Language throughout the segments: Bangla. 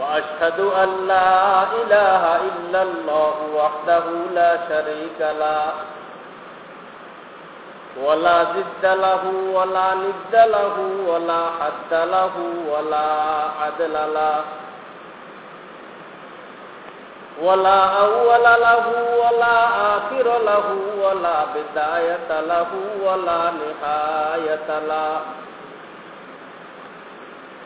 وأشهد أن لا إله إلا الله وحده لا شريك له ولا ضد له ولا ند له ولا حد له ولا عدل له ولا أول له ولا آخر له ولا بداية له ولا نهاية له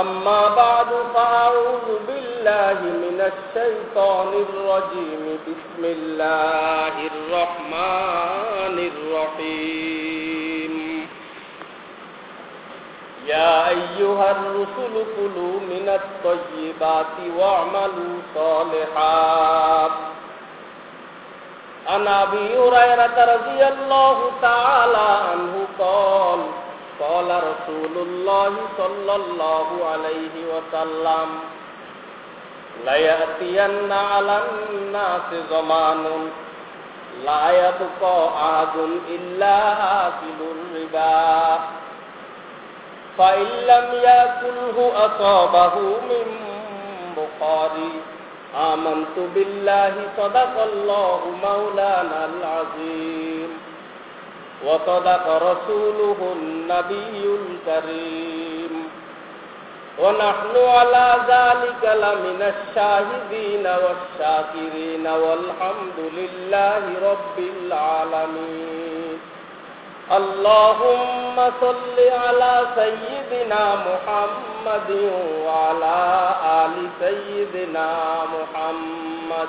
أما بعد فأعوذ بالله من الشيطان الرجيم بسم الله الرحمن الرحيم يا أيها الرسل كلوا من الطيبات واعملوا صالحا عن أبي هريرة رضي الله تعالى عنه قال قال رسول الله صلى الله عليه وسلم ليأتين على الناس زمان لا يبقى أحد إلا آكل الربا فإن لم يأكله أصابه من بخاري آمنت بالله صدق الله مولانا العظيم وصدق رسوله النبي الكريم ونحن على ذلك لمن الشاهدين والشاكرين والحمد لله رب العالمين اللهم صل على سيدنا محمد وعلى آل سيدنا محمد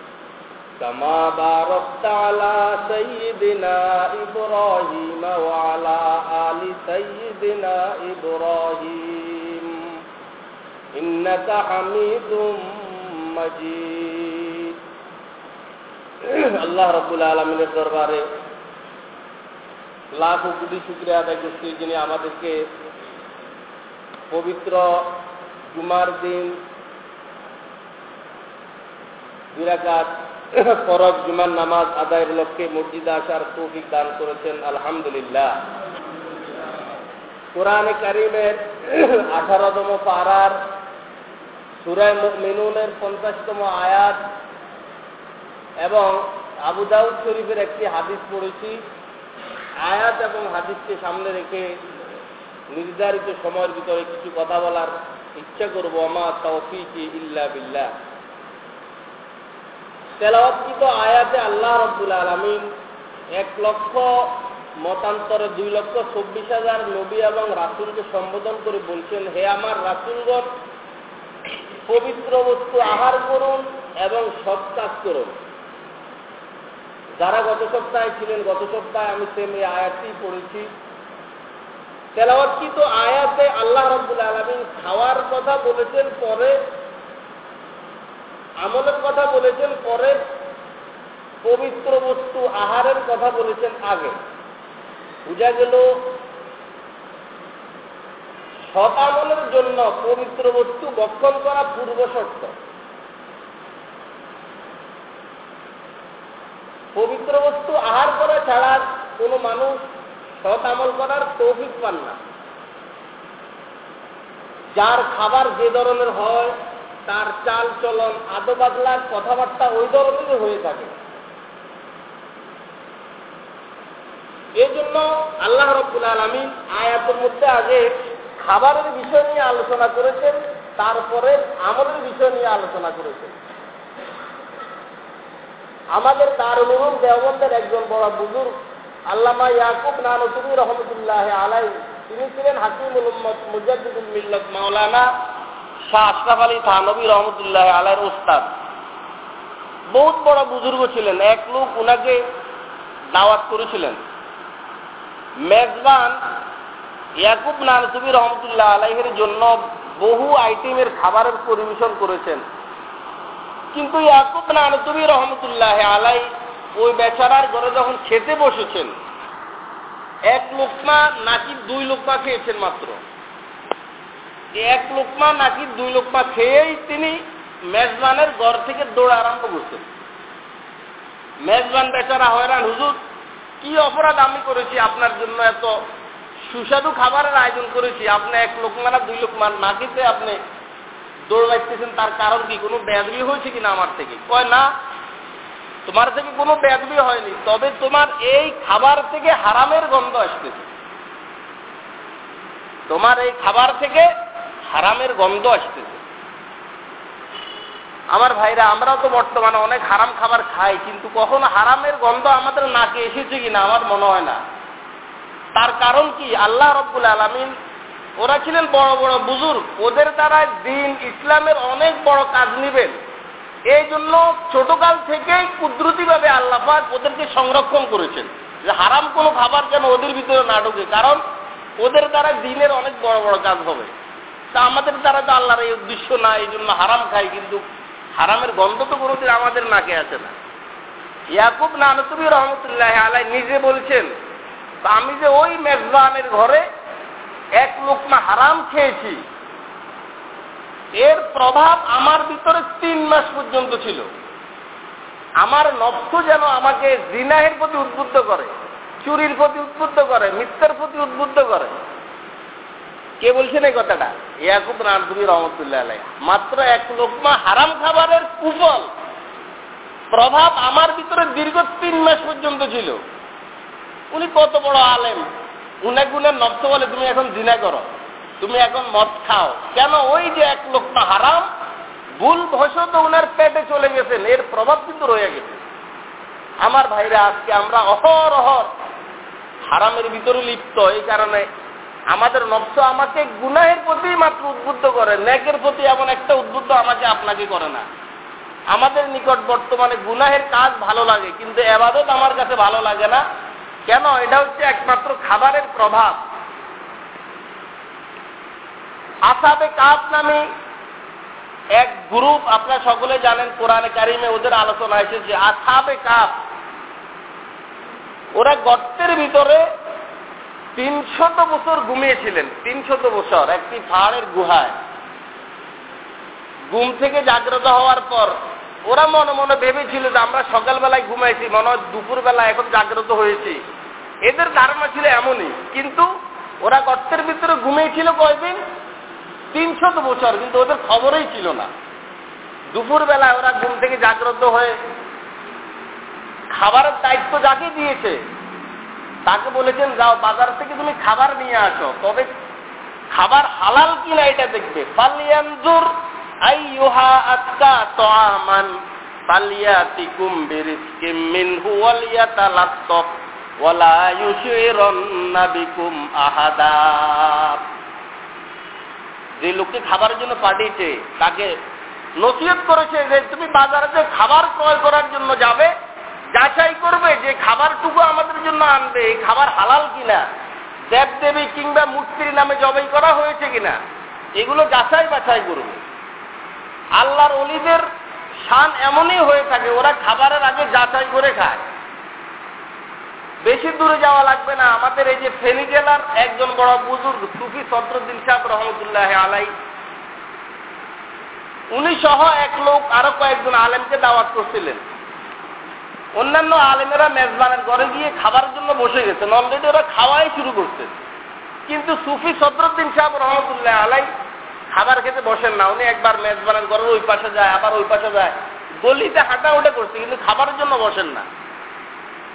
كما باركت على سيدنا إبراهيم وعلى آل سيدنا إبراهيم إنك حميد مجيد الله رب العالمين দরবারে লাখ কোটি শুক্রিয়া আদায় করছি যিনি আমাদেরকে পবিত্র জুমার দিন দুরাকাত ফরজ জুমার নামাজ আদায়ের লক্ষ্যে মসজিদে আসার তৌফিক দান করেছেন, আলহামদুলিল্লাহ। কোরআনে কারিমের আঠারোতম পাড়ার সুরায় মিনুনের পঞ্চাশতম আয়াত এবং আবু দাউদ শরীফের একটি হাদিস পড়েছি। আয়াত এবং হাদিসকে সামনে রেখে নির্ধারিত সময়ের ভিতরে কিছু কথা বলার ইচ্ছা করব। আমা তৌফিকি ইল্লা বিল্লাহ। তেলাওয়াতকৃত আয়াতে আল্লাহ রব্দুল আলমিন এক লক্ষ, মতান্তরে দুই লক্ষ চব্বিশ হাজার নবী এবং রাসুলকে সম্বোধন করে বলছেন, হে আমার রাসুলগণ, পবিত্র বস্তু আহার করুন এবং সৎ কাজ করুন। যারা গত সপ্তাহে ছিলেন, গত সপ্তাহে আমি সেম এই আয়াতটি পড়েছি। তেলাওয়াতকৃত আয়াতে আল্লাহ রব্বুল আলমিন খাওয়ার কথা বলেছেন, পরে আমলের কথা বলেছেন, পরে পবিত্র বস্তু আহারের কথা বলেছেন আগে। বুঝা গেল, সৎ আমলের জন্য পবিত্র বস্তু বক্ষণ করা পূর্ব শর্ত। পবিত্র বস্তু আহার করা ছাড়া কোনো মানুষ সৎ আমল করার তৌফিক পান না। যার খাবার যে ধরনের হয় তার চাল চলন আদো বাদলার কথাবার্তা ওই ধরনের হয়ে থাকে। এই জন্য আল্লাহ রব্বুল আলমী আয়াতের মধ্যে আগে খাবারের বিষয় নিয়ে আলোচনা করেছেন, তারপরে আমলের বিষয় নিয়ে আলোচনা করেছেন। আমাদের তার অনুরূপ দেওবন্দের একজন বড় বুজুর্গ, আল্লামা ইয়াকুব নানতুবি রহমতুল্লাহ আলাই তিনি ছিলেন হাকিমুল উম্মদ মুজাদ্দিদুল মিল্লত মাওলানা শাহ আশরাফ আলী থানবী রহমতুল্লাহ আলাইয়ের উস্তাদ। বহুত বড় বুজুর্গ ছিলেন, এক লোক উনাকে দাওয়াত করেছিলেন। মেজবান ইয়াকুব নানতুবি রহমতুল্লাহ আলাইহের জন্য বহু আইটেমের খাবারের পরিবেশন করেছেন। কিন্তু ইয়াকুব নানতুবি রহমতুল্লাহ আলাই ওই বেচারার ঘরে যখন খেতে বসেছেন, এক লোকমা নাকি দুই লোকমা খেয়েছেন মাত্র। এক লোকমা নাকি দুই লোকমা খেয়েই তিনি মেজবানের ঘর থেকে দৌড় আরম্ভ করছেন মেজবান বেচারা হয়রান, হুজুর, কি অপরাধ আমি করেছি আপনার জন্য? এত সুস্বাদু খাবারের আয়োজন করেছি। আপনি এক লোকমা না দুই লোকমা? না খেতে আপনি দৌড় লাগতেছেন তার কারণ কি? কোনো ব্যাধবি হয়েছে কিনা আমার থেকে? কয়, না, তোমার থেকে কোনো ব্যাধবি হয়নি, তবে তোমার এই খাবার থেকে হারামের গন্ধ আসতেছে। তোমার এই খাবার থেকে হারামের গন্ধ আসতেছে। আমার ভাইরা, আমরাও তো বর্তমানে অনেক হারাম খাবার খাই, কিন্তু কখনো হারামের গন্ধ আমাদের নাকে এসেছে কিনা আমার মনে হয় না। তার কারণ কি? আল্লাহ রব্বুল আলমিন, ওরা ছিলেন বড় বড় বুজুর্গ, ওদের দ্বারা দিন ইসলামের অনেক বড় কাজ নিবেন। এই জন্য ছোটকাল থেকেই কুদরতিভাবে আল্লাপাক ওদেরকে সংরক্ষণ করেছেন, যে হারাম কোনো খাবার যেন ওদের ভিতরে না ঢুকে, কারণ ওদের দ্বারা দিনের অনেক বড় বড় কাজ হবে। তা আমাদের দ্বারা তো আল্লাহর এই উদ্দেশ্য না এই জন্য হারাম খাই, কিন্তু হারামের গন্ধ তো কোনোদিন আমাদের নাকে আসে না। ইয়াকুব না নানতুবি রহমতুল্লাহ আলাই নিজে বলছেন আমি যে ওই মেজবানের ঘরে এক লোকমা হারাম খেয়েছি, এর প্রভাব আমার ভিতরে তিন মাস পর্যন্ত ছিল। আমার নফস যেন আমাকে জিনাহের প্রতি উদ্বুদ্ধ করে, চুরির প্রতি উদ্বুদ্ধ করে, মিথ্যার প্রতি উদ্বুদ্ধ করে। কে বলছেন এই কথাটা? ইয়াকুব রানপুরি রহমতুল্লাহ আলাই মাত্র এক লোকমা হারাম খাবারের কুফল। প্রভাব আমার ভিতরে দীর্ঘ তিন মাস পর্যন্ত ছিল। উনি কত বড় আলেম। উনে গুনে নফস বলে তুমি এখন জিনা করো। তুমি এখন মদ খাও। কেন ওই যে এক লোকটা হারাম, ভুল ভসত উনার পেটে চলে গেছেন, এর প্রভাব কিন্তু রয়ে গেছে। আমার ভাইরা আজকে আমরা অহর অহর হারামের ভিতরে লিপ্ত, এই কারণে আমাদের নবস আমাকে গুনাহের প্রতি মাত্র উদ্বুদ্ধ করে ন্যাকের প্রতি এমন একটা উদ্বুদ্ধ আমাকে আপনাকে করে না। আমাদের নিকট বর্তমানে গুনাহের কাজ ভালো লাগে, কিন্তু এবাদত আমার কাছে ভালো লাগে না। কেন? এটা হচ্ছে একমাত্র খাবারের প্রভাব। আসাবে কাপ নামে এক গ্রুপ, আপনারা সকলে জানেন কোরআনে কারিমে ওদের আলোচনা এসেছে আসাবে কাপ ওরা গর্তের ভিতরে তিনশত বছর ঘুমিয়েছিলেন, তিনশত বছর, একটি পাহাড়ের গুহায়। ঘুম থেকে জাগ্রত হওয়ার পর ওরা মনে মনে ভেবেছিল যে আমরা সকালবেলায় ঘুমাইছি, মনে হয় দুপুরবেলা এখন জাগ্রত হয়েছি। এদের ধারণা ছিল এমনই, কিন্তু ওরা গর্তের ভিতরে ঘুমিয়েছিল কয়দিন? তিনশত বছর, কিন্তু ওদের খবরই ছিল না। দুপুরবেলায় ওরা ঘুম থেকে জাগ্রত হয়ে খাবারের দায়িত্ব যাকে দিয়েছে তাকে বলেছেন, যাও বাজার থেকে তুমি খাবার নিয়ে আসো। তবে খাবার হালাল কিনা এটা দেখবে। যে লোককে খাবারের জন্য পাঠিয়েছে, তাকে নসিহত করেছে যে তুমি বাজারে খাবার ক্রয় করার জন্য যাবে যাচাই করবে যে খাবারটুকু আমাদের জন্য আনবে, এই খাবার হালাল কিনা দেব দেবী কিংবা মূর্তির নামে জবাই করা হয়েছে কিনা, এগুলো যাচাই বাছাই করবে। আল্লাহর অলিদের শান এমনই হয়ে থাকে, ওরা খাবারের আগে যাচাই করে খায়। বেশি দূরে যাওয়া লাগবে না, আমাদের এই যে ফেনী জেলার একজন বড় বুজুর্গ, সুফি সদরুদ্দিন সাহেব রহমতুল্লাহ আলাই উনি সহ এক লোক আরও কয়েকজন আলেমকে দাওয়াত করছিলেন। অন্যান্য আলেমেরা মেজবানের ঘরে গিয়ে খাবারের জন্য বসে গেছেন। অলরেডি ওরা খাওয়াই শুরু করছে। কিন্তু সুফি সদরুদ্দিন সাহেব রহমতুল্লাহ আলাই খাবার খেতে বসেন না। উনি একবার মেজবানের ঘরের ওই পাশে যায়, আবার ওই পাশে যায়। গলিতে হাঁটা ওটা করছে, কিন্তু খাবারের জন্য বসেন না।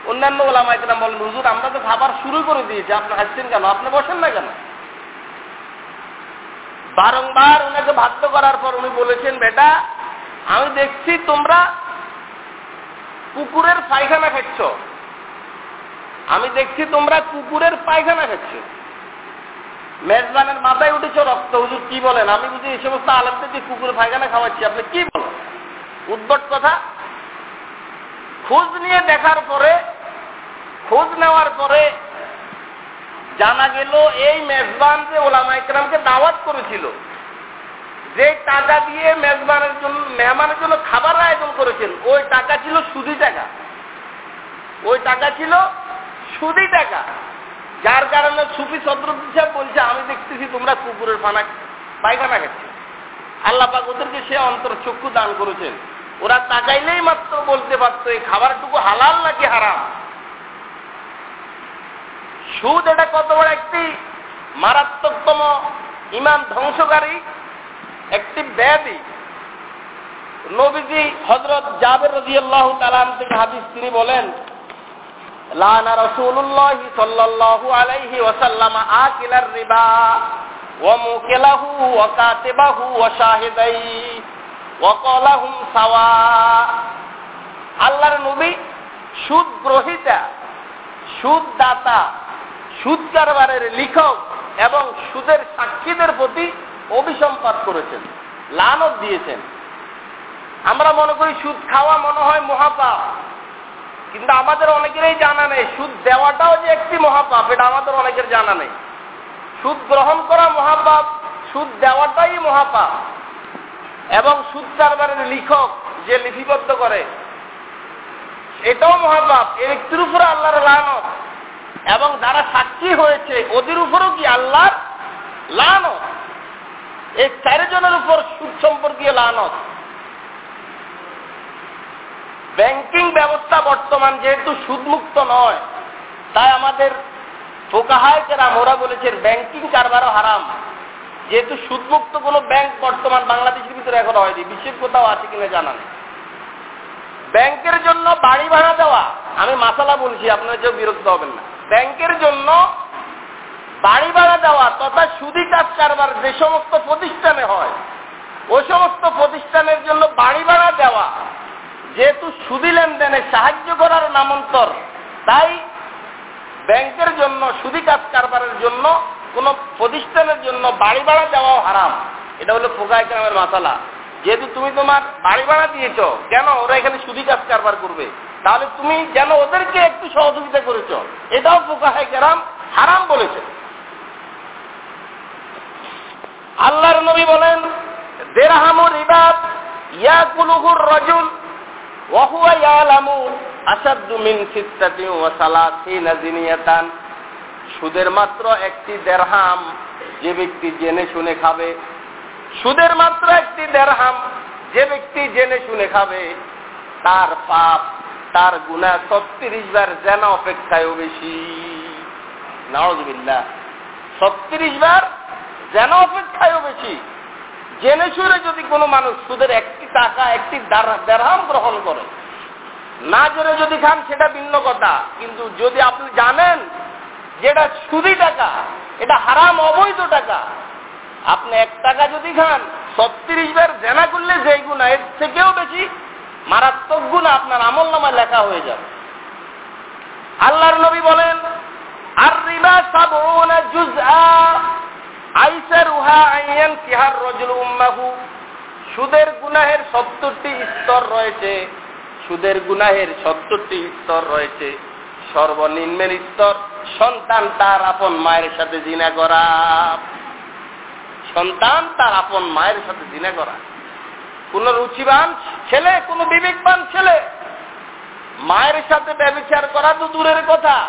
অন্যান্য ওলামা একরাম বলেন, হুজুর, আমরা তো খাবার শুরু করে দিয়েছি, আপনি হাসছেন কেন? আপনি বসেন না কেন? বারংবার ওনাকে বাধ্য করার পর উনি বলেছেন, বেটা, আমি দেখছি তোমরা কুকুরের পায়খানা খাচ্ছ। আমি দেখছি তোমরা কুকুরের পায়খানা খাচ্ছ। মেজবানের মাথায় উঠেছ রক্ত, হুজুর কি বলেন? আমি বুঝি এই সমস্ত আলেমদের যে কুকুরের পায়খানা খাওয়াচ্ছি, আপনি কি বলেন? উদ্ভট কথা। খোঁজ নিয়ে দেখার পরে, খোঁজ নেওয়ার পরে জানা গেল এই মেজবান যে ওলামা ইকরামকে দাওয়াত করেছিল। যে টাকা দিয়ে মেজবানের জন্য, মেহমানের জন্য খাবার আয়োজন করেছেন, ওই টাকা ছিল সুদি টাকা। ওই টাকা ছিল সুদি টাকা। যার কারণে সুফি সদরুদ্দিন সাহেব বলছে, আমি দেখতেছি তোমরা কুকুরের ফানা পায়খানা খাচ্ছ। আল্লাহ ওদেরকে সে অন্তর চক্ষু দান করেছেন। ওরা তাকাইলেই মাত্র বলতে পারতো, এই খাবারটুকু হালাল নাকি হারাম? সুদ এটা কত বড় একটি মারাত্মকতম ইমান ধ্বংসকারী। একটি ব্যাধি। নবীজি হজরত জাবের রাজিয়াল্লাহু তালাম থেকে হাদিস তিনি বলেন, লানা সাল্লাল্লাহু আলাইহি আকিলার রিবা সাওয়া। আল্লাহর নবী সুদ গ্রহিতা সুদ দাতা সুদ কারবারের লিখক এবং সুদের সাক্ষীদের প্রতি অভিসম্পাত করেছেন, লানত দিয়েছেন। আমরা মনে করি সুদ খাওয়া মনে হয় মহাপাপ। কিন্তু আমাদের অনেকেরই জানা নেই, সুদ দেওয়াটাও যে একটি মহাপাপ, এটা আমাদের অনেকের জানা নেই। সুদ গ্রহণ করা মহাপাপ, সুদ দেওয়াটাই মহাপাপ। এবং সুদ কারবারের লিখক যে লিপিবদ্ধ করে, এটাও মহাপাপ। এই ব্যক্তির উপরে আল্লাহর লানত। এবং যারা সাক্ষী হয়েছে, ওদের উপরও কি আল্লাহর লানত? এই চারজনের উপর সুদ সম্পর্কীয় লানত। ব্যাংকিং ব্যবস্থা বর্তমান যেহেতু সুদমুক্ত নয়, তাই আমাদের ফোকাহায় কেরাম ওরা বলেছে ব্যাংকিং কারবারও হারাম। যেহেতু সুদমুক্ত কোনো ব্যাংক বর্তমান বাংলাদেশের ভিতরে এখন হয়নি বিশ্বের কোথাও আছে কিনা জানা নেই। ব্যাংকের জন্য বাড়ি ভাড়া দেওয়া, আমি মাসালা বলছি, আপনারা কেউ বিরক্ত হবেন না। ব্যাংকের জন্য বাড়ি ভাড়া তথা সুদি কাজ কারবার যে সমস্ত প্রতিষ্ঠানে হয়, ওই সমস্ত প্রতিষ্ঠানের জন্য বাড়ি ভাড়া দেওয়া, যেহেতু সুদি লেনদেনে সাহায্য করার নামান্তর, তাই ব্যাংকের জন্য সুদি কাজ কারবারের জন্য কোন প্রতিষ্ঠানের জন্য বাড়ি ভাড়া দেওয়াও হারাম। এটা হলো ফোকায় গ্রামের মাসালা। যেহেতু তুমি তোমার বাড়ি ভাড়া দিয়েছ, কেন ওরা এখানে সুদি কাজ কারবার করবে? তাহলে তুমি যেন ওদেরকে একটু সহযোগিতা করেছ। এটাও ফোকাহায় গ্রাম হারাম বলেছে। আল্লাহর নবী বলেন সুদের মাত্র একটি দেরহাম যে ব্যক্তি জেনে শুনে খাবে। সুদের মাত্র একটি দেরহাম যে ব্যক্তি জেনে শুনে খাবে। তার পাপ, তার গুণা ছত্রিশ বার জেনা অপেক্ষায়ও বেশি। নওয়াজবিল্লাহ ছত্রিশ বার যেন অপেক্ষায়ও বেশি। জেনে শুনে যদি কোনো মানুষ সুদের একটি টাকা, একটি দেড়হাম গ্রহণ করে, না জেনে যদি খান সেটা ভিন্ন কথা, কিন্তু যদি আপনি জানেন যেটা সুদি টাকা, এটা হারাম অবৈধ টাকা, আপনি এক টাকা যদি খান, ছত্রিশ বার জেনা করলে যেই গুণা, এর থেকেও বেশি মারাত্মক গুণা আপনার আমল নামায় লেখা হয়ে যাবে। আল্লাহর নবী বলেন, আর রিবা সাবুনা জুজআ আইসার উহা আইয়ান কিহার রজুল উম্মাহু। সুদের গুনাহের সত্তরটি স্তর রয়েছে। সুদের গুনাহের সত্তরটি স্তর রয়েছে। সর্বনিম্নের স্তর, সন্তান তার আপন মায়ের সাথে জিনা করা। সন্তান তার আপন মায়ের সাথে জিনা করা। কোন রুচিবান ছেলে, কোন বিবেকবান ছেলে, মায়ের সাথে ব্যবচার করা তো দূরের কথা।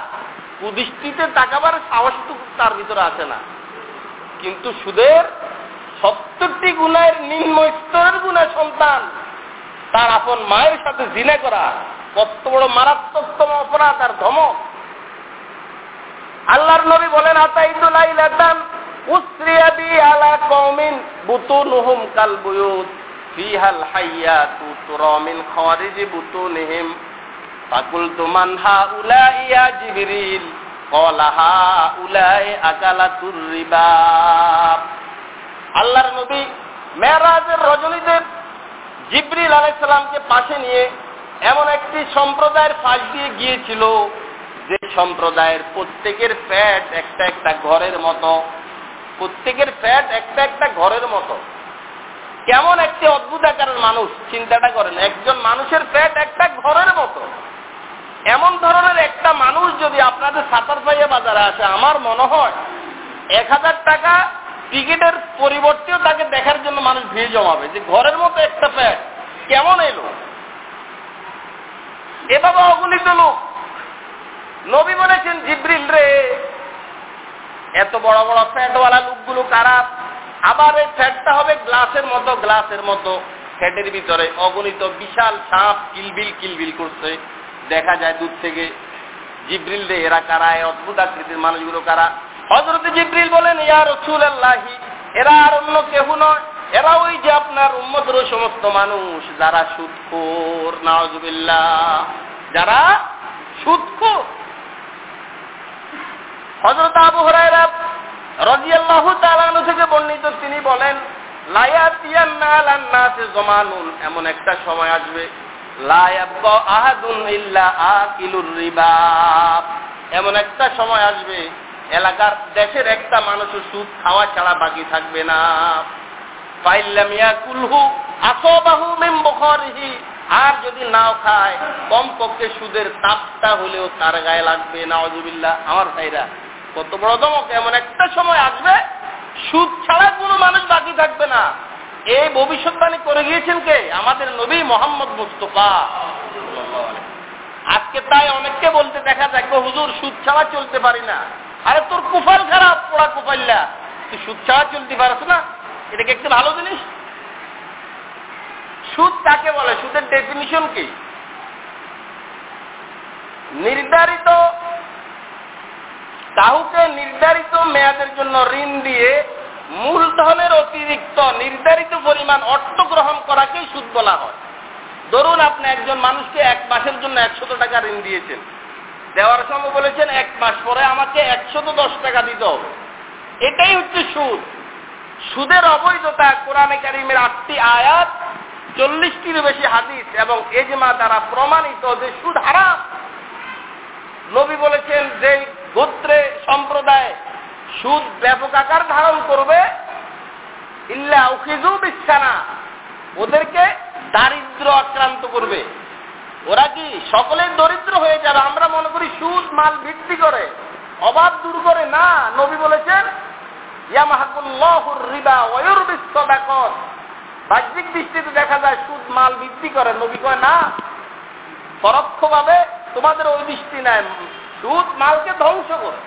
কুদৃষ্টিতে তাকাবার সাহসটুকু তার ভিতরে আসে না। কিন্তু সুদের সত্তরটি গুণের নিম্ন স্তরের গুণা সন্তান, তার আপন মায়ের সাথে জিনে করা কত বড় মারাত্মকতম অপরাধ আর ধমক। আল্লাহর নবী বলেন আতাইদুলাইলাতান ক্বালা হাউলাই আকালাতুর রিবা আল্লাহর নবী মেরাজের রজনীতে জিব্রিল আলাইসালামকে পাশে নিয়ে এমন একটি সম্প্রদায়ের পাশ দিয়ে গিয়েছিল যে সম্প্রদায়ের প্রত্যেকের প্যাট একটা একটা ঘরের মতো, প্রত্যেকের প্যাট একটা একটা ঘরের মতো। কেমন একটি অদ্ভুত আকারের মানুষ, চিন্তাটা করেন, একজন মানুষের প্যাট একটা ঘরের মতো। এমন ধরনের একটা মানুষ যদি আপনাদের সাতার পাইয়া বাজারে আসে, আমার মনে হয় এক হাজার টাকা টিকিটের পরিবর্তেও তাকে দেখার জন্য মানুষ ভিড় জমাবে। যে ঘরের মতো একটা প্যাট কেমন এলো? এভাবে অগণিত লোক। নবী বলেছেন, জিব্রিল রে, এত বড় বড় ফ্যাটওয়ালা লোকগুলো কারা? আবার এই ফ্যাটটা হবে গ্লাসের মতো গ্লাসের মতো ফ্যাটের ভিতরে। অগণিত বিশাল সাপ কিলবিল কিলবিল করছে। দেখা যায় দূর থেকে। জিব্রিল রে, এরা কারা? এই অদ্ভুত আকৃতির মানুষগুলো কারা? হজরত জিব্রিল বলেন, ইয়া রসুল আল্লাহি এরা আর অন্য কেহ নয়। এরা ওই যে আপনার উম্মতের সমস্ত মানুষ যারা সুৎখোর নাওজুবিল্লাহ যারা সুৎখোর। হজরত আবু হরাইরা রাজিয়াল্লাহু তাআলা থেকে বর্ণিত, তিনি বলেন, লায়াতিয়ান্না আলান্নাসে জমানুন, এমন একটা সময় আসবে এমন একটা সময় আসবে, এলাকার দেশের একটা মানুষের সুদ খাওয়া ছাড়া বাকি থাকবে না। আর যদি নাও খায়, কমপক্ষে সুদের তাপটা হলেও তার গায়ে লাগবে নাওজুবিল্লাহ আমার ভাইরা, কত বড় দমক, এমন একটা সময় আসবে, সুদ ছাড়া কোনো মানুষ বাকি থাকবে না। এই ভবিষ্যৎবাণী করে গিয়েছেন কে? আমাদের নবী মোহাম্মদ মুস্তফা। আজকে তাই অনেককে বলতে দেখা যায় হুজুর, সুদ ছাড়া চলতে পারি না। আরে তোর কুফাল খারাপ, পোড়া কুফাইল্লা। তুই সুদ ছাড়া চলতে পারছ না। এটা কি একটি ভালো জিনিস? সুদ কাকে বলে? সুদের ডেফিনিশন কি? নির্ধারিত কাউকে নির্ধারিত মেয়াদের জন্য ঋণ দিয়ে মূলধনের অতিরিক্ত, নির্ধারিত পরিমাণ অর্থ গ্রহণ করাকেই সুদ বলা হয়। ধরুন আপনি একজন মানুষকে এক মাসের জন্য একশত টাকা ঋণ দিয়েছেন। দেওয়ার সময় বলেছেন, এক মাস পরে আমাকে একশত দশ টাকা দিতে হবে। এটাই হচ্ছে সুদ। সুদের অবৈধতা কোরআনে কারিমের আটটি আয়াত চল্লিশটির বেশি হাদিস এবং এজমা দ্বারা প্রমাণিত যে সুদ হারাম। নবী বলেছেন, যে গোত্রে সম্প্রদায় সুদ ব্যাপক আকার ধারণ করবে। ইল্লা উখিজু বিছানা ওদেরকে দারিদ্র আক্রান্ত করবে। ওরা কি সকলেই দরিদ্র হয়ে যাবে? আমরা মনে করি সুদ মাল ভিত্তি করে। অভাব দূর করে। না, নবী বলেছেন বাহ্যিক দৃষ্টিতে দেখা যায় সুদ মাল বৃদ্ধি করে। নবী কয়, না, পরোক্ষভাবে তোমাদের ওই দৃষ্টি নাই। সুদ মালকে ধ্বংস করে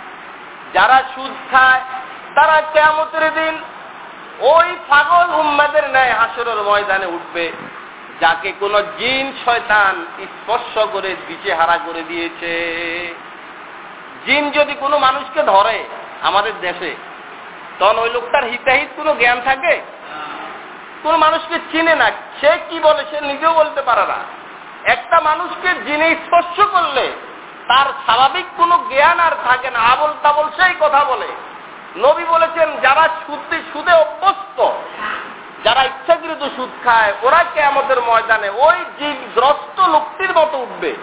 যারা সুদ খায়, তারা কেমতের দিন ওই পাগল উম্মাদের ন্যায় হাসরের ময়দানে উঠবে, যাকে কোন জিন শয়তান স্পর্শ করে দিচে হারা করে দিয়েছে। জিন যদি কোনো মানুষকে ধরে আমাদের দেশে, তখন ওই লোকটার হিতাহিত কোনো জ্ঞান থাকে? কোন মানুষকে চিনে না। সে কি বলে? সে নিজেও বলতে পারে না। একটা মানুষকে জিনে স্পর্শ করলে তার স্বাভাবিক কোনো জ্ঞান আর থাকে না। আবল তাবল সেই কথা বলে। নবী বলেছেন, যারা সুদে সুদে অভ্যস্ত, যারা ইচ্ছাকৃত সুদ খায়, ওরা কে আমাদের ময়দানে ওই জীবগ্রস্ত লোকটির মতো উঠবে।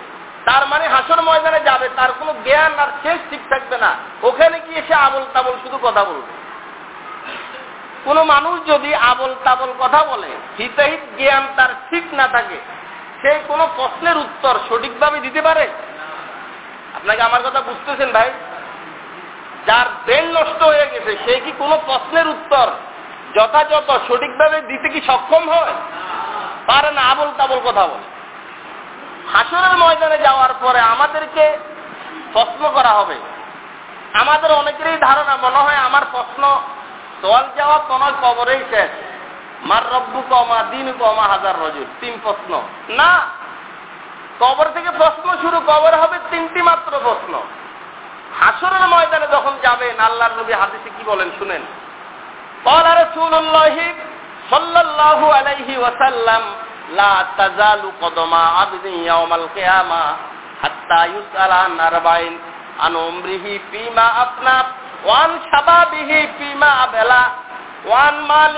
তার মানে হাসর ময়দানে যাবে, তার কোনো জ্ঞান আর শেষ ঠিক থাকবে না। ওখানে গিয়ে সে আবল তাবল শুধু কথা বলবে। কোন মানুষ যদি আবল তাবল কথা বলে হিতাহিত জ্ঞান তার ঠিক না থাকে, সে কোনো প্রশ্নের উত্তর সঠিকভাবে দিতে পারে? আপনাকে আমার কথা বুঝতেছেন ভাই? যার ব্রেন নষ্ট হয়ে গেছে, সে কি কোনো প্রশ্নের উত্তর যথাযথ সঠিকভাবে দিতে কি সক্ষম হয়? পারে না আবল তাবল কথা বলে। হাসরের ময়দানে যাওয়ার পরে আমাদেরকে প্রশ্ন করা হবে। আমাদের অনেকেরই ধারণা, মনে হয় আমার প্রশ্ন সওয়াল মনে হয় কবরেই শেষ। মার রব্বু কমা দিন কমা হাজার রজুর তিন প্রশ্ন। না কবর থেকে প্রশ্ন শুরু কবর হবে তিনটি মাত্র প্রশ্ন হাসরের ময়দানে যখন যাবেন আল্লাহর নবী হাদিসে কি বলেন শুনেন قال رسول الله صلى الله عليه وسلم لا تزال قدم عبد يوم القيامة حتى يسأل عن أربعين عن عمره فيما أفنى وعن شبابه فيما أبلى وعن مال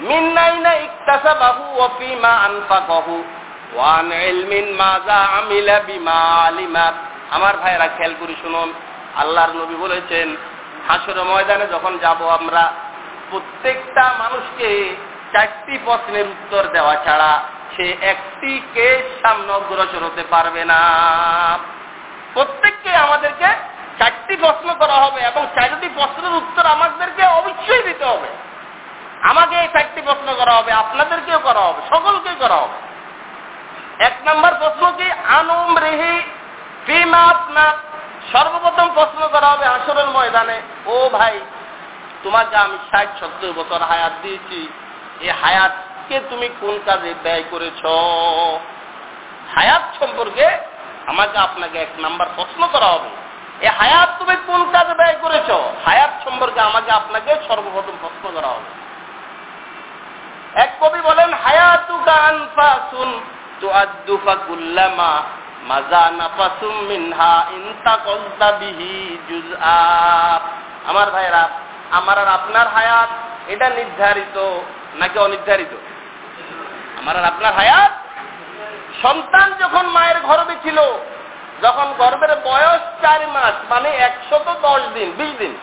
من أين اكتسبه وفيما أنفقه ওয়ান ইলমিন মাজা আমিলা বিমা আলিমাত আমার ভাইরা খেয়াল করি শুনুন, আল্লাহর নবী বলেছেন হাসুর ময়দানে যখন যাব আমরা, প্রত্যেকটা মানুষকে চারটি প্রশ্নের উত্তর দেওয়া ছাড়া সে একটি কে সামনে অগ্রসর হতে পারবে না। প্রত্যেককে আমাদেরকে চারটি প্রশ্ন করা হবে এবং চারটি প্রশ্নের উত্তর আমাদেরকে অবশ্যই দিতে হবে। আমাকে এই চারটি প্রশ্ন করা হবে, আপনাদেরকেও করা হবে, সকলকেই করা হবে। এক নম্বর প্রশ্ন কি? আনুম রেহি সর্বপ্রথম প্রশ্ন করা হবে হাসরের ময়দানে, ও ভাই, তোমাকে আমি ষাট সত্তর বছর হায়াত দিয়েছি। এই হায়াতকে তুমি কোন কাজে ব্যয় করেছ? হায়াত সম্পর্কে আমাকে আপনাকে এক নাম্বার প্রশ্ন করা হবে এই হায়াত তুমি কোন কাজে ব্যয় করেছ? হায়াত সম্পর্কে আমাকে আপনাকে সর্বপ্রথম প্রশ্ন করা হবে। এক কবি বলেন হায়াতু গান আমার ভাইরা আমার আর আপনার হায়াত, এটা নির্ধারিত নাকি অনির্ধারিত? আমার আর আপনার হায়াত? সন্তান যখন মায়ের গর্বে ছিল, যখন গর্বের বয়স চার মাস মানে একশত দশ দিন, বিশ দিন,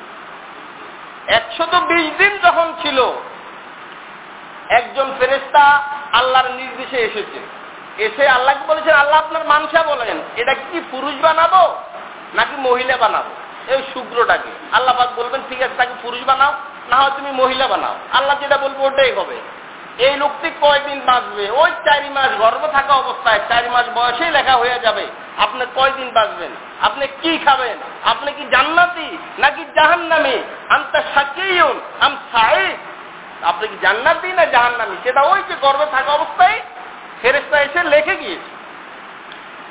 একশত বিশ দিন যখন ছিল, একজন ফেরেস্তা আল্লাহর নির্দেশে এসেছে। এসে আল্লাহকে বলেছেন, আল্লাহ আপনার মানসা বলেন এটা কি পুরুষ বানাবো নাকি মহিলা বানাবো? এই শুক্রটাকে আল্লাহ পাক বলবেন, ঠিক আছে, তাকে পুরুষ বানাও, না হয় তুমি মহিলা বানাও। আল্লাহ যেটা বলব, ওটাই হবে। এই লোকটি কয়দিন বাঁচবে? ওই চারি মাস গর্ভ থাকা অবস্থায় চারি মাস বয়সেই লেখা হয়ে যাবে, আপনি কয়দিন বাঁচবেন? আপনি কি খাবেন? আপনি কি জান্নাতি নাকি জাহান্নামি? আমতা সাকিউন আম সাইদ আপনি কি জান্নাতি না জাহান্নামি? সেটা ওই যে গর্ভে থাকা অবস্থায় ফেরেস্তা এসে লেখে গিয়েছে।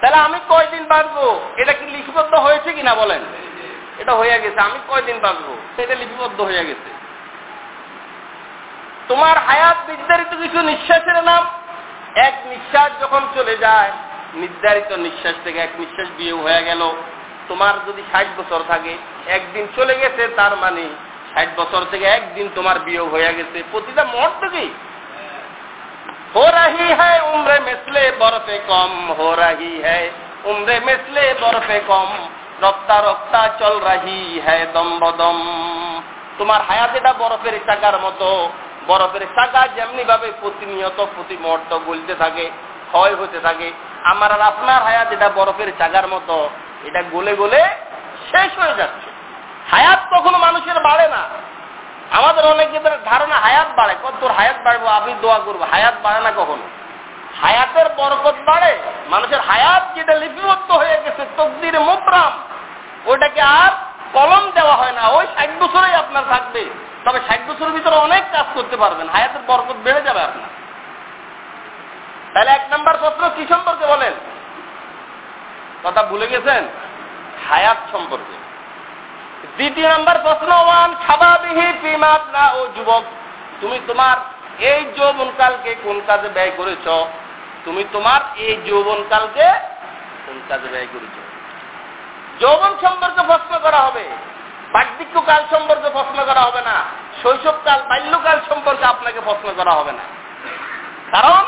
তাহলে আমি কয়দিন বাঁচবো? এটা কি লিপিবদ্ধ হয়েছে কিনা বলেন? এটা হয়ে গেছে, আমি কয়দিন বাঁচবো? এটা লিপিবদ্ধ হয়ে গেছে। তোমার হায়াত নির্ধারিত কিছু নিঃশ্বাসের নাম? এক নিঃশ্বাস যখন চলে যায়, নির্ধারিত নিঃশ্বাস থেকে এক নিঃশ্বাস বিয়ে হয়ে গেল। তোমার যদি ষাট বছর থাকে, একদিন চলে গেছে, তার মানে ষাট বছর থেকে একদিন তোমার বিয়োগ হয়ে গেছে। প্রতিটা মুহূর্ত কি? हो रही है उम्र मिसले बर्फे कम हो रही है उम्र मिसले बर्फे कम রক্তা রক্তা চল রাহি হ্যায় দম বদম তোমার হায়াত এটা বরফের চাকার মতো বরফের চাকা যেমনি ভাবে প্রতিনিয়ত প্রতি মুহূর্ত গলতে থাকে ক্ষয় হতে থাকে আমার আর আপনার হায়াত এটা বরফের চাকার মতো এটা গলে গলে শেষ হয়ে যাচ্ছে হায়াত কখনো মানুষের বাড়ে না আমাদের অনেকের ধারণা হায়াত বাড়ে। তোর হায়াত বাড়বো, আমি দোয়া করব। হায়াত বাড়ে না কখনো? হায়াতের বরকত বাড়ে, মানুষের হায়াত যেটা লিপিবদ্ধ হয়ে গেছে, তকদির মুপ্রাম ওটাকে আর কলম দেওয়া হয় না। ওই ষাট বছরেই আপনার থাকবে। তবে ষাট বছরের ভিতরে অনেক কাজ করতে পারবেন। হায়াতের বরকত বেড়ে যাবে আপনার। তাহলে এক নম্বর প্রশ্ন কি সম্পর্কে বলেন? কথা ভুলে গেছেন? হায়াত সম্পর্কে। দ্বিতীয় নম্বর প্রশ্ন, ওয়ান স্বাভাবিহি না ও যুবক। তুমি তোমার এই যৌবনকালকে কোন কাজে ব্যয় করেছ? তুমি তোমার এই যৌবনকালকে কোন কাজে ব্যয় করেছ? যৌবন সম্পর্কে প্রশ্ন করা হবে। বার্ধক্যকাল সম্পর্কে প্রশ্ন করা হবে না। শৈশবকাল, বাল্যকাল সম্পর্কে আপনাকে প্রশ্ন করা হবে না। কারণ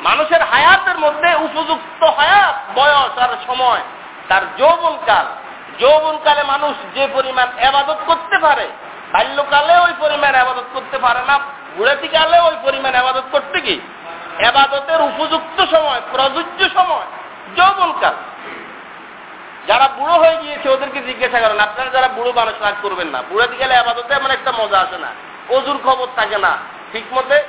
মানুষের হায়াতের মধ্যে উপযুক্ত হায়াত, বয়স আর সময়, তার যৌবনকাল যৌবনকালে মানুষ যে পরিমাণ এবাদত করতে পারে, বাল্যকালে ওই পরিমাণ আবাদত করতে পারে না বুড়াতিকালে ওই পরিমাণ আবাদত করতে কি? এবাদতের উপযুক্ত সময়, প্রযোজ্য সময়, যৌবনকাল। যারা বুড়ো হয়ে গিয়েছে, ওদেরকে জিজ্ঞাসা করেন, আপনারা যারা বুড়ো মানুষ, রাগ করবেন না। বুড়াতে গেলে আবাদতে এমন একটা মজা আসে না। অজুর খবর থাকে না। ঠিক মতে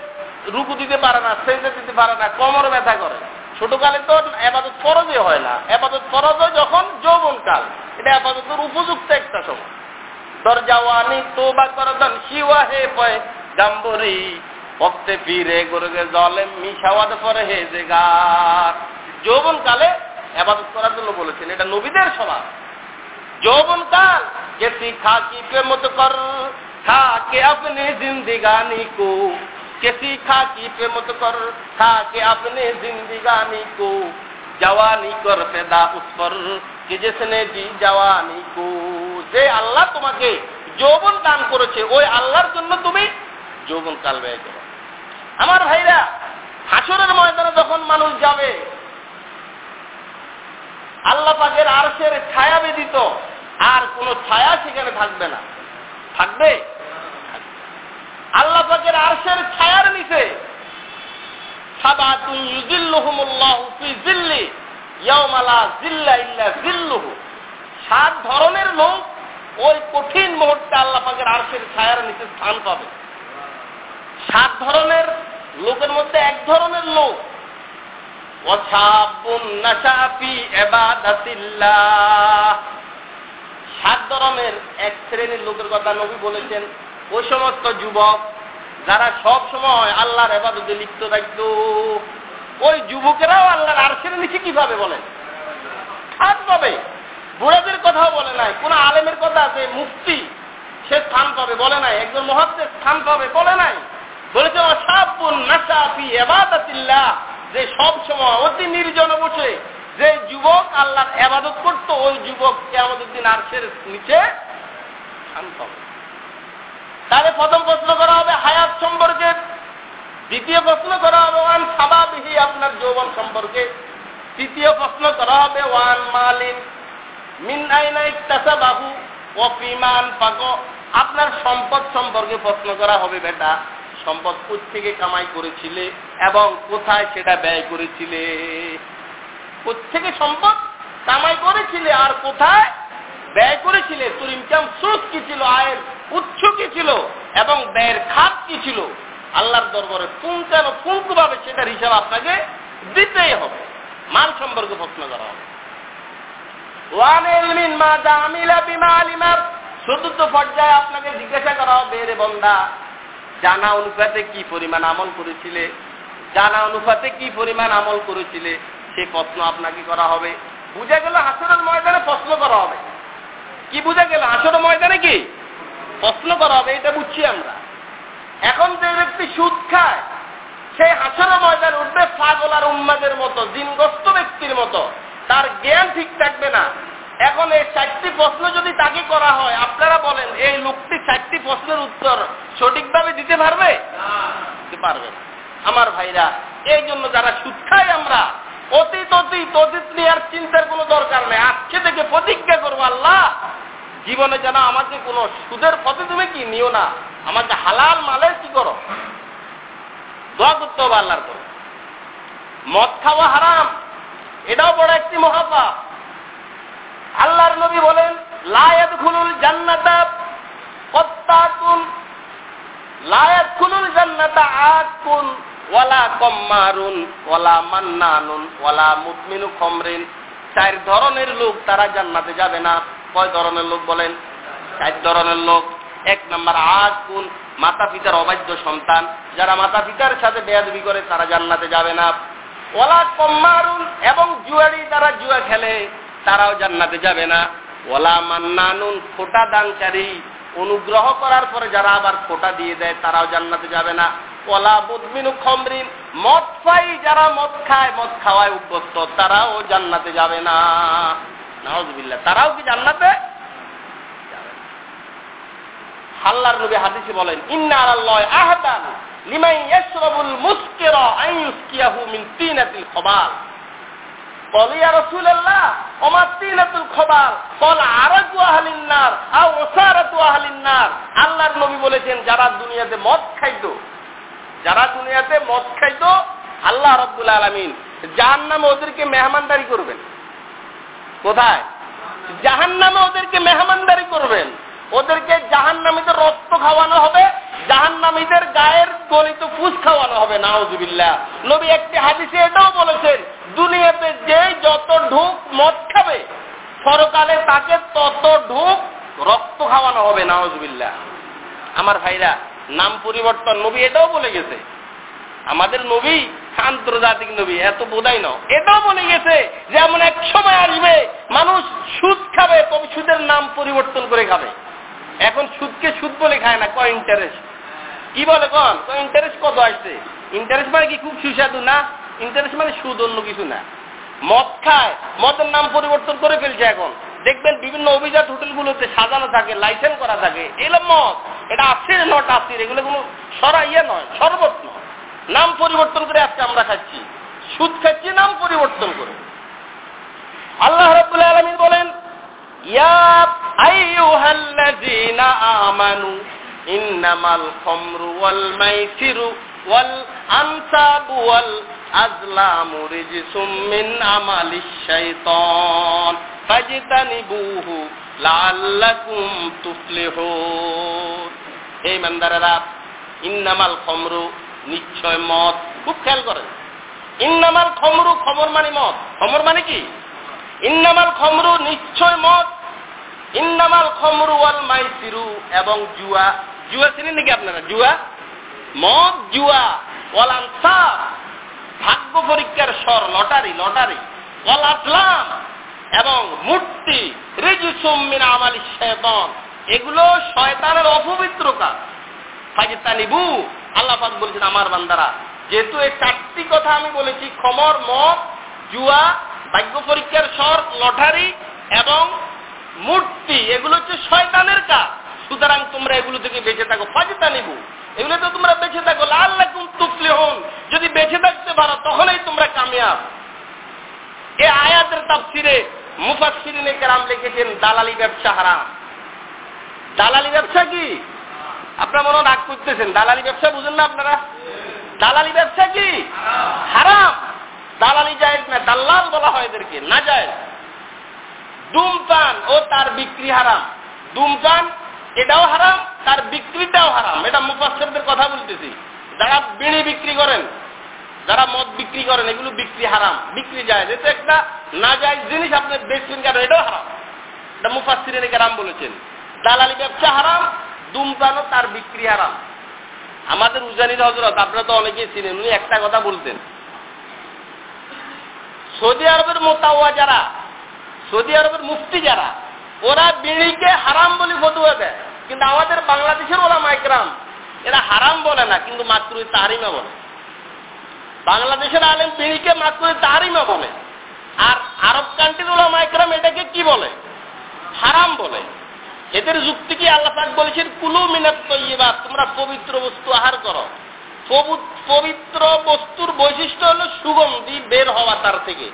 রুকু দিতে পারে না সেজে দিতে পারে না, কোমর ব্যথা করে। ছোটকালে তো আপাতত ফরজে হয় না। আপাতত ফরজ হয় যখন যৌবনকাল। এটা আপাতত উপযুক্ত একটা সময়। দরজাওয়ানি তো বা শিওয়া হে পয় জলে মিশাওয়াদ পরে হে যে গাছ যৌবনকালে করার জন্য বলেছেন, এটা নবীদের সমাজ। যৌবনকাল যেটি খাকি প্রেমত কর খাকে আপনি জিন্দিগানি কো को के सीखा की प्रेमत कर था के अपने जिंदगानी को जवानी कर पैदा उस पर कि जिसने दी जवानी को যে আল্লাহ তোমাকে যৌবন দান করেছে ওই আল্লাহর জন্য তুমি যৌবন কাল ব্যয় করো আমার ভাইরা হাসরের ময়দানে যখন মানুষ যাবে আল্লাহ পাকের আরশের ছায়া ব্যতীত আর কোন ছায়া সেখানে থাকবে না থাকবে আল্লাহ পাকের আরশের ছায়ার নিচে। সাত ধরনের লোক ওই কঠিন মুহূর্তে আল্লাহ পাকের ছায়ার নিচে স্থান পাবে। সাত ধরনের লোকের মধ্যে এক ধরনের লোক সাত ধরনের এক শ্রেণির লোকের কথা নবী বলেছেন, ওই সমস্ত যুবক যারা সব সময় আল্লাহর এবাদতে লিপ্ত থাকত, ওই যুবকেরাও আল্লাহর আরশের নিচে কীভাবে বলেন স্থান পাবে বুড়াদের কথাও বলে নাই, কোন আলেমের কথা আছে মুক্তি সে স্থান পাবে, বলে নাই। একজন মহাত্মের স্থান পাবে, বলে নাই। বলেছে, অসাবুন নাসাফি এবাদাতিল্লাহ যে সব সময় অতি নির্জন বসে, যে যুবক আল্লাহর এবাদত করত, ওই যুবক কে আমাদের দিন আরশের নিচে স্থান পাবে। তাহলে প্রথম প্রশ্ন করা হবে, হায়াত সম্পর্কে। দ্বিতীয় প্রশ্ন করা হবে, ওয়ান সাবাবিহি, আপনার যৌবন সম্পর্কে। তৃতীয় প্রশ্ন করা হবে, ওয়ান মালিন, মিন অফিমান পাক আপনার সম্পদ সম্পর্কে প্রশ্ন করা হবে, বেটা। সম্পদ থেকে কামাই করেছিলে এবং কোথায় সেটা ব্যয় করেছিলে? থেকে সম্পদ কামাই করেছিলে আর কোথায় ব্যয় করেছিলে? তোর ইনকাম সোর্স কি ছিল? আয়ের উৎস কি ছিল এবং ব্যয়ের খাত কি ছিল? আল্লাহর দরবারে পুঙ্খানো পুঙ্খভাবে সেটার হিসাব আপনাকে দিতেই হবে। মাল সম্পর্কে প্রশ্ন করা হবে। আপনাকে জিজ্ঞাসা করা হবে রে বন্দা, জানা অনুপাতে কি পরিমাণ আমল করেছিলে? জানা অনুপাতে কি পরিমাণ আমল করেছিলে? সে প্রশ্ন আপনাকে করা হবে। বুঝা গেল, হাসরের ময়দানে প্রশ্ন করা হবে। কি বুঝা গেল, হাসরের ময়দানে কি? প্রশ্ন করা হবে, এটা বুঝছি আমরা। এখন যে ব্যক্তি সুদ খায়, সেই হাসরের ময়দানে উঠবে পাগল আর উম্মাদের মতো দিনগ্রস্ত ব্যক্তির মতো। তার জ্ঞান ঠিক থাকবে না। এখন এই চারটি প্রশ্ন যদি তাকে করা হয়, আপনারা বলেন, এই লোকটি চারটি প্রশ্নের উত্তর সঠিকভাবে দিতে পারবে? পারবে। আমার ভাইরা, এই জন্য যারা সুদ খাই আমরা, অতীত অতীত অতীত নেওয়ার চিন্তার কোনো দরকার নেই। আজকে থেকে প্রতিজ্ঞা করব, আল্লাহ জীবনে যেন আমাকে কোনো সুদের পথে তুমি কি নিও না? আমাকে হালাল মালে কি করো? দোয়া করতে হবে আল্লাহর করো মদ খাওয়া হারাম, এটাও বড় একটি মহাপাপ। আল্লাহর নবী বলেন লায়াত খুলুল জান্নাতা কত্তাকুন লায়াত খুলুল জান্নাতা আকুন ওয়ালা কম্মারুন, ওয়ালা মান্নানুন, ওয়ালা মুতমিনু খমরিন। চার ধরনের লোক তারা জান্নাতে যাবে না। কয় ধরনের লোক বলেন? চার ধরনের লোক। এক নম্বর আকুন মাতা পিতার অবাধ্য সন্তান? যারা মাতা পিতার সাথে বেয়াদবি করে, তারা জান্নাতে যাবে না। ওলা কম্মারুন এবং জুয়ারি যারা জুয়া খেলে, তারাও জান্নাতে যাবে না। ওলা মান্নানুন, ফোটা দানকারী অনুগ্রহ করার পরে যারা আবার ফোটা দিয়ে দেয়, তারাও জান্নাতে যাবে না। ওলা বুদমিনু খমরিন, মদ খাই যারা মদ খায়, মদ খাওয়ায় অভ্যস্ত তারাও জান্নাতে যাবে না। নাওজবিল্লা তারাও কি জান্নাতে? আল্লাহর নবী হাদিসে বলেন, ইন্না আল্লাহ আহতান লিমাই ইয়াশরাবুল মুসকিরা মিন তিনাতিল খবাল। আল্লাহর নবী বলেছেন, যারা দুনিয়াতে মদ খাইতো, যারা দুনিয়াতে মদ খাইতো, আল্লাহ রাব্বুল যার জাহান্নামে ওদেরকে মেহমানদারি করবেন। কোথায়? জাহান নামে ওদেরকে মেহমানদারি করবেন। ওদেরকে জাহান নামীদের রক্ত খাওয়ানো হবে জাহান নামীদের গায়ের গলিত ফুস খাওয়ানো হবে নাওজুবিল্লাহ নবী একটি হাদিসে এটাও বলেছেন, দুনিয়াতে যে যত ঢুক মদ খাবে সরকালে তাকে তত ঢুক রক্ত খাওয়ানো হবে নাওজুবিল্লাহ আমার ভাইরা, নাম পরিবর্তন, নবী এটাও বলে গেছে। আমাদের নবী আন্তর্জাতিক নবী এত বোধাই ন এটাও বলে গেছে যে এমন এক সময় আসবে, মানুষ সুদ খাবে, তবে সুদের নাম পরিবর্তন করে খাবে। এখন সুদকে সুদ বলে খায় না, কয় ইন্টারেস্ট কি বলে কন? ইন্টারেস্ট কত আসছে? ইন্টারেস্ট মানে কি, খুব সুস্বাদু না? ইন্টারেস্ট মানে সুদ, অন্য কিছু না। মদ খায়, মদের নাম পরিবর্তন করে ফেলছে এখন। দেখবেন বিভিন্ন অভিজাত হোটেলগুলোতে সাজানো থাকে লাইসেন্স করা থাকে, এগুলো মদ। এটা আসির নট আসির এগুলো কোনো সরা ইয়ে নয়, শরবত নয়। নাম পরিবর্তন করে আজকে আমরা খাচ্ছি। সুদ খাচ্ছি, নাম পরিবর্তন করে। আল্লাহ রাব্বুল আলামিন বলেন আমানু, ইন্নামাল খামরু ওয়াল মাইসিরু ওয়াল আনসাবু ওয়াল আজলামু রিজসুম মিন আমালিশ শাইতান, ফাজতানিবুহু লাআল্লাকুম তুফলিহুন। ইন্নামাল নিশ্চয় মদ। খুব খেয়াল করেন। ইন্নামাল খমরু খবর মানে মদ। খবর মানে কি? ইন্নামাল খমরু নিশ্চয় মদ। ইন্নামাল খমরু ওয়াল মাইসিরু এবং জুয়া। জুয়া চিনেন নাকি আপনারা? জুয়া? মদ, জুয়া, ওয়াল আনসার, ভাগ্য পরীক্ষার স্বর, লটারি লটারি, ওয়াল আসলাম এবং মূর্তি, রিজুসুম মিন আমালি শয়তান। এগুলো শয়তানের অপবিত্র কাজ। ফাজিতানিবু আল্লাহ পাক বলছেন, আমার বান্দারা, যেহেতু এই চারটি কথা আমি বলেছি, খমর, মদ, জুয়া, ভাগ্য পরীক্ষার স্বর লটারি এবং মূর্তি, এগুলো হচ্ছে শয়তানের কাজ। সুতরাং তোমরা এগুলো থেকে বেঁচে থাকো, ফাজিতা নিবু। এগুলো তো তোমরা বেঁচে থাকো। লাল্লাকুম তুফলি হন যদি বেঁচে থাকতে পারো, তখনই তোমরা কামিয়াব। এ আয়াতের তাফসিরে মুফাসসিরিনে কেরাম লিখেছেন, দালালি ব্যবসা হারাম। দালালি ব্যবসা কি? আপনারা মনে রাগ করতেছেন। দালালি ব্যবসা বুঝেন না আপনারা? দালালি ব্যবসা কি? হারাম। দালালি যায় না, দাল্লাল বলা হয় এদেরকে, না যায় ধূমপান ও তার বিক্রি হারাম। ধূমপান এটাও হারাম, তার বিক্রিটাও হারাম। এটা মুফাসসিরদের কথা বলতেছি। যারা বিড়ি বিক্রি করেন, যারা মদ বিক্রি করেন, এগুলো বিক্রি হারাম। বিক্রি যায় যেহেতু একটা না যায় জিনিস আপনি বেচবেন কেন? এটাও হারাম। এটা মুফাসিরের কেরাম বলেছেন। দালালি ব্যবসা হারাম দুমপানও তার বিক্রি হারাম। আমাদের উজানির হজরত আপনারা তো অনেকেই ছিলেন উনি একটা কথা বলতেন। সৌদি আরবের মোতাওয়া যারা, সৌদি আরবের মুফতি যারা, ওরা বিড়িকে হারাম বলে ফতুয়া দেয়। কিন্তু আমাদের বাংলাদেশের ওরা মাইক্রাম এরা হারাম বলে না, কিন্তু মাত্র তাহারিমা বলে। বাংলাদেশের আলেম বিড়িকে মাত্র তাহারিমা বলে। আর আরব কান্ট্রির ওলা মাইক্রাম এটাকে কি বলে? হারাম বলে। এদের যুক্তি কি আল্লাহ পাক বলেছেন? কুলু মিনাত তৈবা তোমরা পবিত্র বস্তু আহার করো। পবিত্র বস্তুর বৈশিষ্ট্য হলো সুগন্ধি বের হওয়া তার থেকে।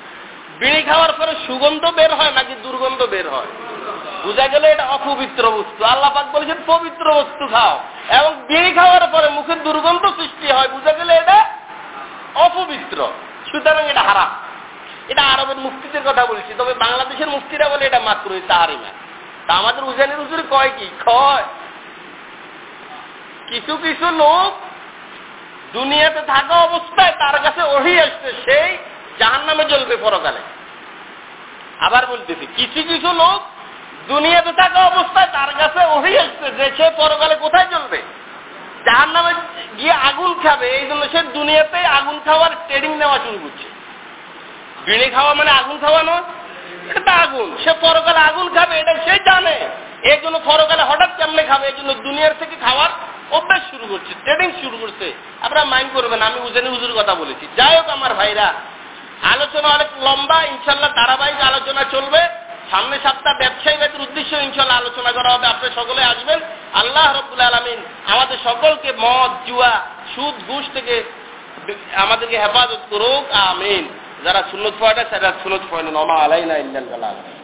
বিড়ি খাওয়ার পরে সুগন্ধ বের হয় নাকি দুর্গন্ধ বের হয়? বুঝা গেলে এটা অপবিত্র বস্তু। আল্লাহ পাক বলেছেন, পবিত্র বস্তু খাও। এবং বিড়ি খাওয়ার পরে মুখে দুর্গন্ধ সৃষ্টি হয়। বুঝা গেলে এটা অপবিত্র। সুতরাং এটা হারাম। এটা আরবের মুক্তিদের কথা বলছি। তবে বাংলাদেশের মুক্তিরা বলে এটা মাত্র তাহারিমা তা আমাদের উজানের উজুরে কয় কি? কয়। কিছু কিছু লোক দুনিয়াতে থাকা অবস্থায় তার কাছে ওহি আসছে, সেই জাহান নামে জ্বলবে পরকালে। আবার বলতেছি, কিছু কিছু লোক দুনিয়াতে থাকা অবস্থায় তার কাছে ওহি আসছে যে সে পরকালে কোথায় জ্বলবে? জাহান নামে গিয়ে আগুন খাবে, এই জন্য সে দুনিয়াতে আগুন খাওয়ার ট্রেনিং নেওয়া শুরু করছে। বিড়ি খাওয়া মানে আগুন খাওয়ানো? খেতা আগুন। সে পরকালে আগুন খাবে, এটা সে জানে। এই জন্য পরকালে হঠাৎ কেমনে খাবে? এই জন্য দুনিয়ার থেকে খাওয়ার অভ্যাস শুরু করছে ট্রেডিং শুরু করছে। আপনারা মাইন্ড করবেন, আমি উজেনে উজুর কথা বলেছি। যাই হোক আমার ভাইরা, আলোচনা অনেক লম্বা, ইনশাল্লাহ ধারাবাহিক আলোচনা চলবে। সামনে সপ্তাহ ব্যবসায়ীদের উদ্দেশ্য ইনশাল্লাহ আলোচনা করা হবে। আপনি সকলে আসবেন। আল্লাহ রবুল আলমিন আমাদের সকলকে মদ, জুয়া, সুদ, ঘুষ থেকে আমাদেরকে হেফাজত করুক। আমিন। যারা সুন্নত পড়ে তারা সুন্নত পড়লেন আমা আলাইনা ইল্লাল বালাগ।